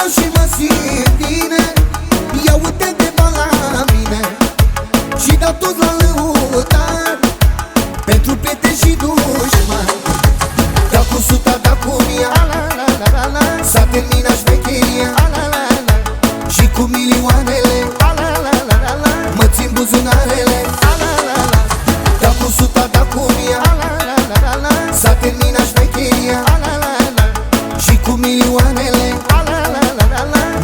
stau și mă simt bine. Ia uite de la mine Și dau tot la lăutar Pentru prieteni și dușmani. Dau cu suta, dau cu mia. S-a terminat șmecheria Și cu milioanele. Mă țin buzunarele. Dau cu suta, dau cu mia. S-a terminat șmecheria Și cu milioanele.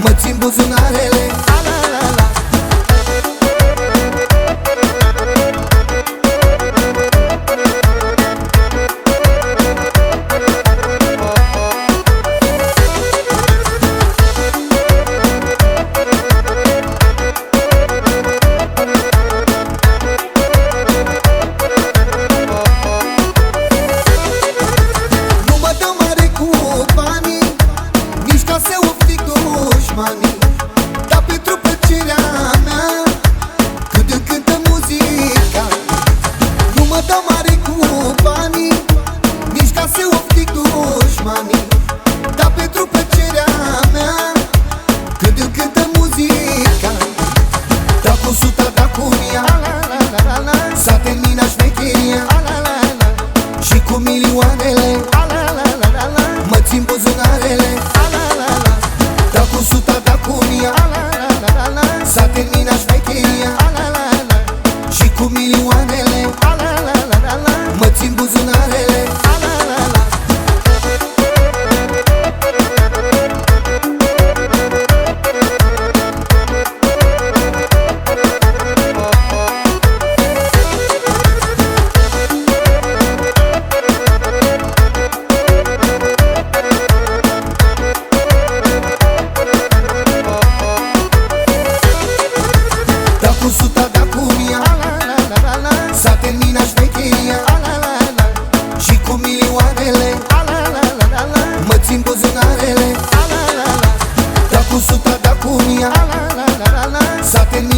Nu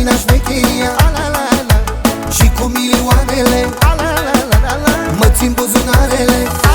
lumea șmecheria. Și cu milioanele Mă țin buzunarele.